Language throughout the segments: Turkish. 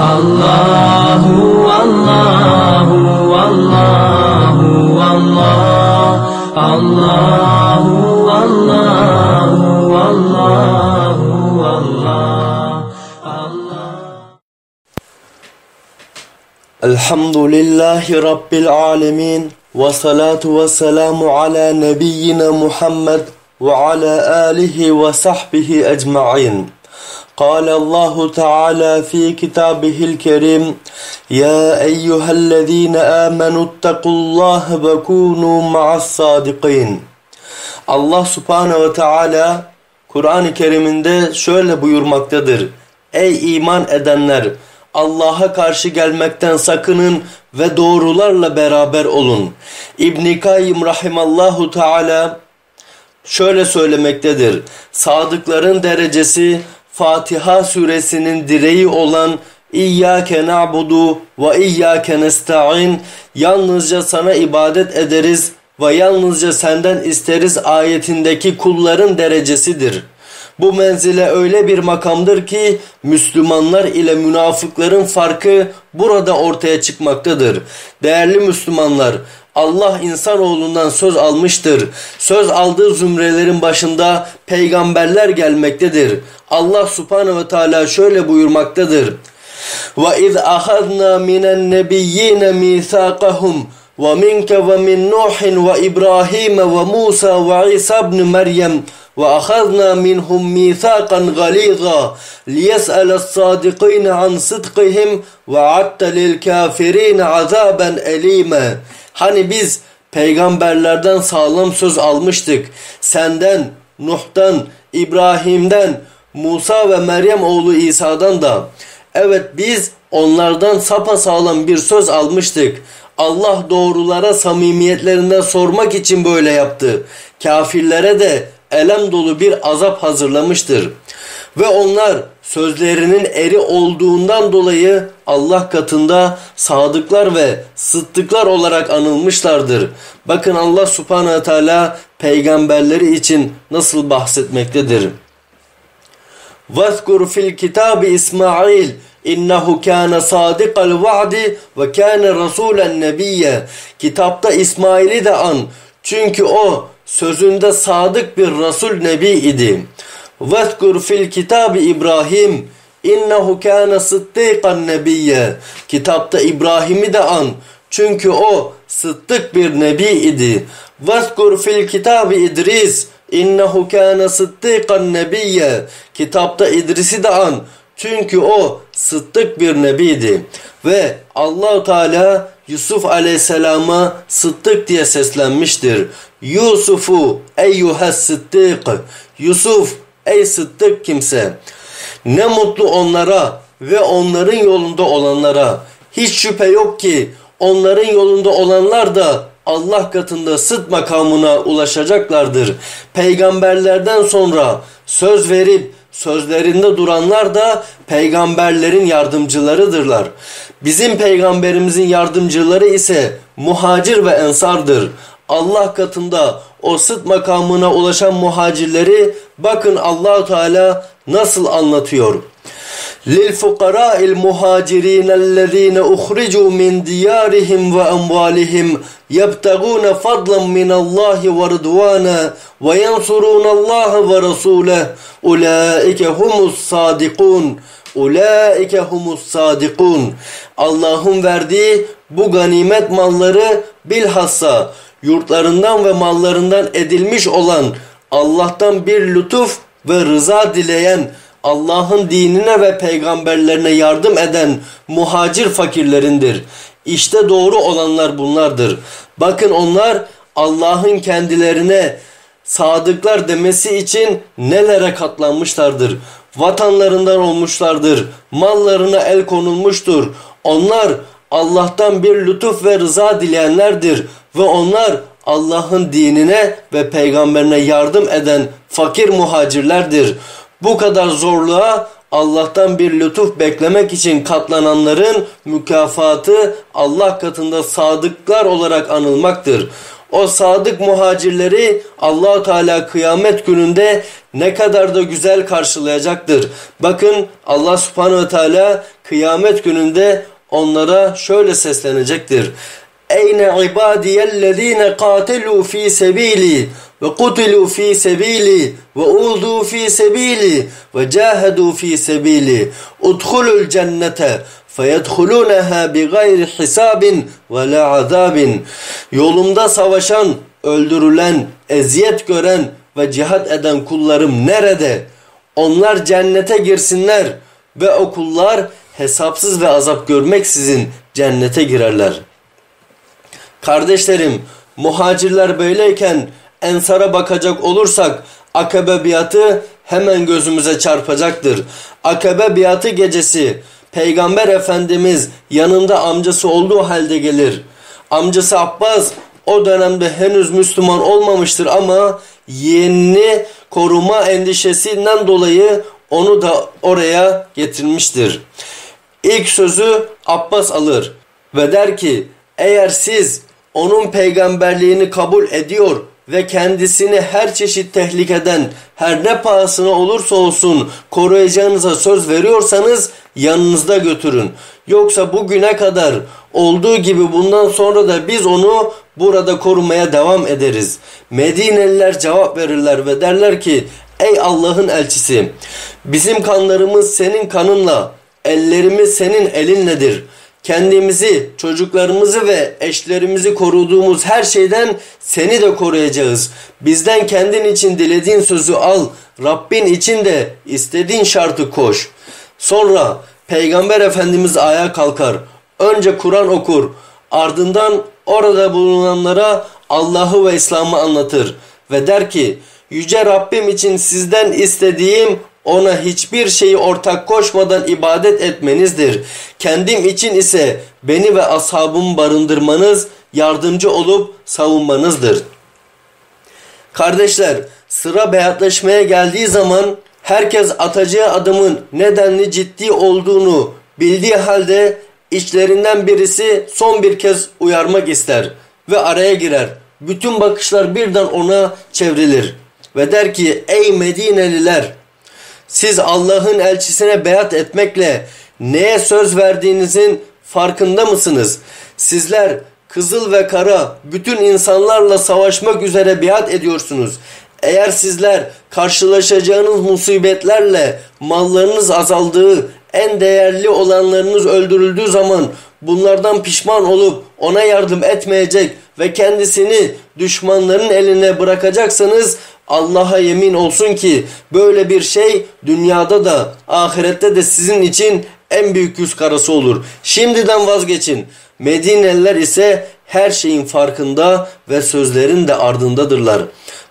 Allahu Allahu Allahu Allah Allahu Allahu Allahu Allah الحمد لله رب العالمين والصلاة والسلام على نبينا محمد وعلى آله وصحبه أجمعين قال الله تعالى في كتابه الكريم يا أيها الذين آمنوا اتقوا الله وكونوا مع الصادقين Allah subhanehu ve teala Kur'an-ı Kerim'inde şöyle buyurmaktadır. Ey iman edenler! Allah'a karşı gelmekten sakının ve doğrularla beraber olun. İbn-i Kayyım rahimallahu teala şöyle söylemektedir. Sadıkların derecesi Fatiha suresinin direği olan İyyâke na'budu ve İyyâke nesta'in yalnızca sana ibadet ederiz ve yalnızca senden isteriz ayetindeki kulların derecesidir. Bu menzile öyle bir makamdır ki Müslümanlar ile münafıkların farkı burada ortaya çıkmaktadır. Değerli Müslümanlar, Allah insanoğlundan söz almıştır. Söz aldığı zümrelerin başında peygamberler gelmektedir. Allah subhanehu ve teala şöyle buyurmaktadır. وَاِذْ اَخَذْنَا مِنَ النَّبِيِّينَ مِيثَاقَهُمْ وَمِنْكَ وَمِنْ نُوحٍ وَإِبْرَاهِيمَ وَمُوسَى وَعِيسَى بْنِ مَرْيَمْ وأخذنا منهم ميثاقا غليظا ليسأل الصادقين عن صدقهم وعدت للكافرين عذابا أليما Hani biz peygamberlerden sağlam söz almıştık. Senden, Nuh'tan, İbrahim'den, Musa ve Meryem oğlu İsa'dan da. Evet biz onlardan sapasağlam bir söz almıştık. Allah doğrulara samimiyetlerinden sormak için böyle yaptı. Kafirlere de elem dolu bir azap hazırlamıştır. Ve onlar sözlerinin eri olduğundan dolayı Allah katında sadıklar ve sıddıklar olarak anılmışlardır. Bakın Allah subhanahu teala peygamberleri için nasıl bahsetmektedir. وَذْكُرْ فِي الْكِتَابِ İsmail İnnehu kâne sâdikal va'di ve kâne rasûlen nebiyye. Kitapta İsmail'i de an. Çünkü o sözünde sadık bir Resul Nebi idi. Vezkur fil kitabı İbrahim innehu kâne sıddıkan nebiyye. Kitapta İbrahim'i de an. Çünkü o sıddık bir nebi idi. Vezkur fil kitabı İdris innehu kâne sıddıkan nebiyye. Kitapta İdris'i de an. Çünkü o sıddık bir nebiydi. Ve Allahu Teala Yusuf Aleyhisselam'a sıddık diye seslenmiştir. Yusufu eyyuhes sıddık. Yusuf ey sıddık kimse. Ne mutlu onlara ve onların yolunda olanlara. Hiç şüphe yok ki onların yolunda olanlar da Allah katında sıt makamına ulaşacaklardır. Peygamberlerden sonra söz verip sözlerinde duranlar da peygamberlerin yardımcılarıdırlar. Bizim peygamberimizin yardımcıları ise muhacir ve ensardır. Allah katında o sıt makamına ulaşan muhacirleri bakın Allahu Teala nasıl anlatıyor. للفقراء المهاجرين الذين أخرجوا من ديارهم وأموالهم يبتغون فضلا من الله ورضوانا وينصرون الله ورسوله أولئك هم الصادقون Ulaike humus sadikun. Allah'ın verdiği bu ganimet malları bilhassa yurtlarından ve mallarından edilmiş olan Allah'tan bir lütuf ve rıza dileyen Allah'ın dinine ve peygamberlerine yardım eden muhacir fakirlerindir. İşte doğru olanlar bunlardır. Bakın onlar Allah'ın kendilerine sadıklar demesi için nelere katlanmışlardır. Vatanlarından olmuşlardır. Mallarına el konulmuştur. Onlar Allah'tan bir lütuf ve rıza dileyenlerdir. Ve onlar Allah'ın dinine ve peygamberine yardım eden fakir muhacirlerdir. Bu kadar zorluğa Allah'tan bir lütuf beklemek için katlananların mükafatı Allah katında sadıklar olarak anılmaktır. O sadık muhacirleri allah Teala kıyamet gününde ne kadar da güzel karşılayacaktır. Bakın Allah subhanehu ve teala kıyamet gününde onlara şöyle seslenecektir. Eyne ibadiyellezine katelu fi sebili ve kutilu fi sebili ve udu fi sebili ve cahedu fi sebili. Udhulul cennete feyedhuluneha bi gayri hisabin ve la azabin. Yolumda savaşan öldürülen eziyet gören ve cihat eden kullarım nerede? Onlar cennete girsinler ve o kullar hesapsız ve azap görmeksizin cennete girerler. Kardeşlerim, muhacirler böyleyken ensara bakacak olursak akabe biatı hemen gözümüze çarpacaktır. Akabe biatı gecesi Peygamber Efendimiz yanında amcası olduğu halde gelir. Amcası Abbas o dönemde henüz Müslüman olmamıştır ama yeğenini koruma endişesinden dolayı onu da oraya getirmiştir. İlk sözü Abbas alır ve der ki eğer siz onun peygamberliğini kabul ediyor ve kendisini her çeşit tehlikeden her ne pahasına olursa olsun koruyacağınıza söz veriyorsanız yanınızda götürün. Yoksa bugüne kadar olduğu gibi bundan sonra da biz onu burada korumaya devam ederiz. Medineliler cevap verirler ve derler ki ey Allah'ın elçisi bizim kanlarımız senin kanınla ellerimiz senin elinledir.'' kendimizi, çocuklarımızı ve eşlerimizi koruduğumuz her şeyden seni de koruyacağız. Bizden kendin için dilediğin sözü al. Rabbin için de istediğin şartı koş. Sonra Peygamber Efendimiz ayağa kalkar. Önce Kur'an okur. Ardından orada bulunanlara Allah'ı ve İslam'ı anlatır. Ve der ki Yüce Rabbim için sizden istediğim ona hiçbir şeyi ortak koşmadan ibadet etmenizdir. Kendim için ise beni ve ashabımı barındırmanız, yardımcı olup savunmanızdır. Kardeşler, sıra beyatlaşmaya geldiği zaman herkes atacağı adımın nedenli ciddi olduğunu bildiği halde içlerinden birisi son bir kez uyarmak ister ve araya girer. Bütün bakışlar birden ona çevrilir ve der ki ey Medineliler siz Allah'ın elçisine beyat etmekle neye söz verdiğinizin farkında mısınız? Sizler kızıl ve kara bütün insanlarla savaşmak üzere biat ediyorsunuz. Eğer sizler karşılaşacağınız musibetlerle mallarınız azaldığı, en değerli olanlarınız öldürüldüğü zaman bunlardan pişman olup ona yardım etmeyecek ve kendisini düşmanların eline bırakacaksanız Allah'a yemin olsun ki böyle bir şey dünyada da ahirette de sizin için en büyük yüz karası olur. Şimdiden vazgeçin. Medineliler ise her şeyin farkında ve sözlerin de ardındadırlar.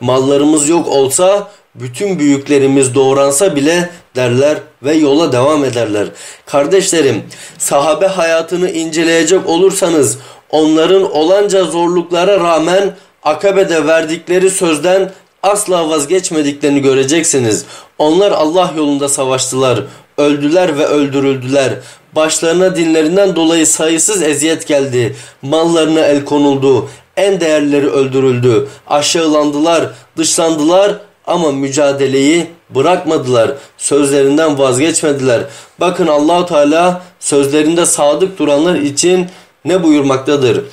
Mallarımız yok olsa bütün büyüklerimiz doğransa bile derler ve yola devam ederler. Kardeşlerim sahabe hayatını inceleyecek olursanız onların olanca zorluklara rağmen Akabe'de verdikleri sözden asla vazgeçmediklerini göreceksiniz. Onlar Allah yolunda savaştılar, öldüler ve öldürüldüler. Başlarına dinlerinden dolayı sayısız eziyet geldi. Mallarına el konuldu. En değerleri öldürüldü. Aşağılandılar, dışlandılar ama mücadeleyi bırakmadılar. Sözlerinden vazgeçmediler. Bakın Allahu Teala sözlerinde sadık duranlar için ne buyurmaktadır?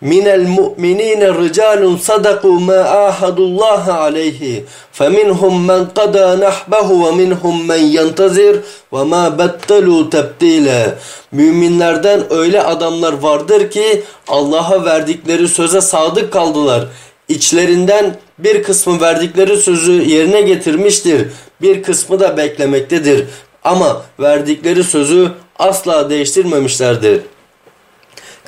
Minel mu'minine ricalun sadaku ma ahadullah aleyhi feminhum men qada nahbahu ve minhum men ve ma bettelu tebdile Müminlerden öyle adamlar vardır ki Allah'a verdikleri söze sadık kaldılar. İçlerinden bir kısmı verdikleri sözü yerine getirmiştir. Bir kısmı da beklemektedir. Ama verdikleri sözü asla değiştirmemişlerdir.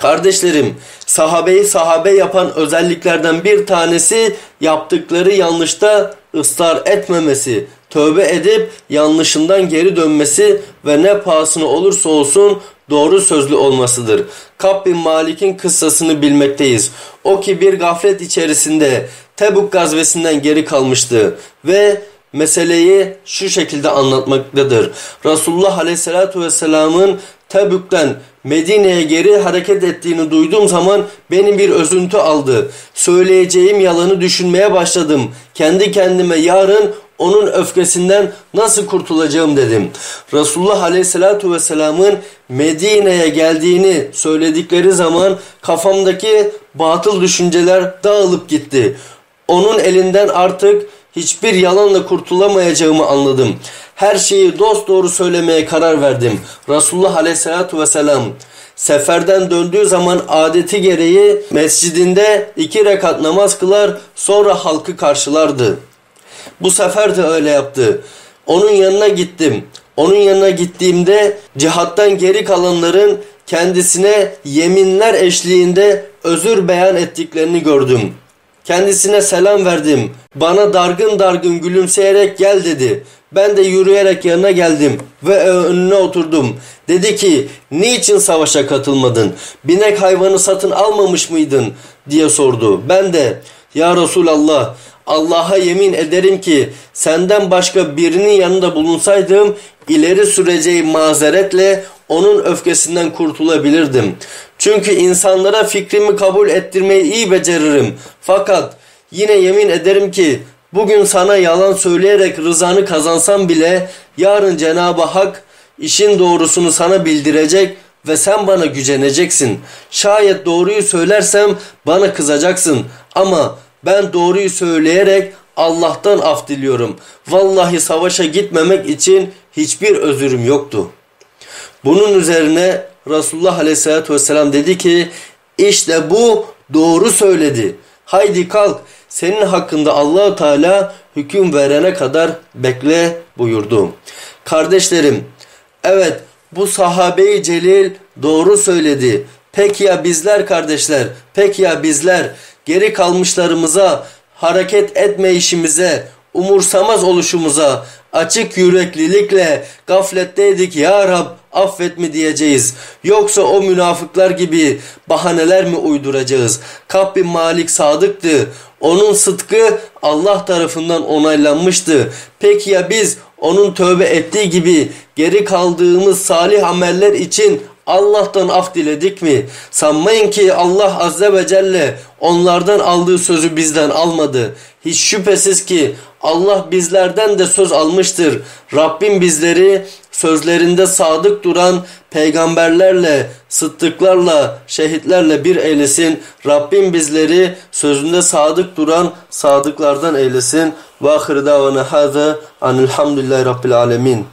Kardeşlerim, sahabeyi sahabe yapan özelliklerden bir tanesi yaptıkları yanlışta ısrar etmemesi, tövbe edip yanlışından geri dönmesi ve ne pahasına olursa olsun doğru sözlü olmasıdır. Kab bin Malik'in kıssasını bilmekteyiz. O ki bir gaflet içerisinde Tebuk gazvesinden geri kalmıştı ve meseleyi şu şekilde anlatmaktadır. Resulullah Aleyhisselatü Vesselam'ın Tebük'ten Medine'ye geri hareket ettiğini duyduğum zaman beni bir özüntü aldı. Söyleyeceğim yalanı düşünmeye başladım. Kendi kendime yarın onun öfkesinden nasıl kurtulacağım dedim. Resulullah Aleyhisselatü Vesselam'ın Medine'ye geldiğini söyledikleri zaman kafamdaki batıl düşünceler dağılıp gitti. Onun elinden artık hiçbir yalanla kurtulamayacağımı anladım. Her şeyi dost doğru söylemeye karar verdim. Resulullah Aleyhisselatü Vesselam seferden döndüğü zaman adeti gereği mescidinde iki rekat namaz kılar sonra halkı karşılardı. Bu sefer de öyle yaptı. Onun yanına gittim. Onun yanına gittiğimde cihattan geri kalanların kendisine yeminler eşliğinde özür beyan ettiklerini gördüm. Kendisine selam verdim. Bana dargın dargın gülümseyerek gel dedi. Ben de yürüyerek yanına geldim ve önüne oturdum. Dedi ki niçin savaşa katılmadın? Binek hayvanı satın almamış mıydın? diye sordu. Ben de ya Resulallah Allah'a yemin ederim ki senden başka birinin yanında bulunsaydım ileri süreceği mazeretle onun öfkesinden kurtulabilirdim. Çünkü insanlara fikrimi kabul ettirmeyi iyi beceririm. Fakat yine yemin ederim ki bugün sana yalan söyleyerek rızanı kazansam bile yarın Cenab-ı Hak işin doğrusunu sana bildirecek ve sen bana güceneceksin. Şayet doğruyu söylersem bana kızacaksın ama ben doğruyu söyleyerek Allah'tan af diliyorum. Vallahi savaşa gitmemek için hiçbir özürüm yoktu. Bunun üzerine Resulullah Aleyhisselatü Vesselam dedi ki işte bu doğru söyledi. Haydi kalk senin hakkında allah Teala hüküm verene kadar bekle buyurdu. Kardeşlerim evet bu sahabe-i celil doğru söyledi. Peki ya bizler kardeşler? Peki ya bizler? Geri kalmışlarımıza, hareket etmeyişimize, umursamaz oluşumuza, açık yüreklilikle gafletteydik ya Rab affet mi diyeceğiz. Yoksa o münafıklar gibi bahaneler mi uyduracağız? Kabbin Malik sadıktı. Onun sıdkı Allah tarafından onaylanmıştı. Peki ya biz onun tövbe ettiği gibi geri kaldığımız salih ameller için Allah'tan af diledik mi? Sanmayın ki Allah Azze ve Celle onlardan aldığı sözü bizden almadı. Hiç şüphesiz ki Allah bizlerden de söz almıştır. Rabbim bizleri sözlerinde sadık duran peygamberlerle, sıddıklarla, şehitlerle bir eylesin. Rabbim bizleri sözünde sadık duran sadıklardan eylesin. Ve ahir davana hâze anilhamdülillahi rabbil alemin.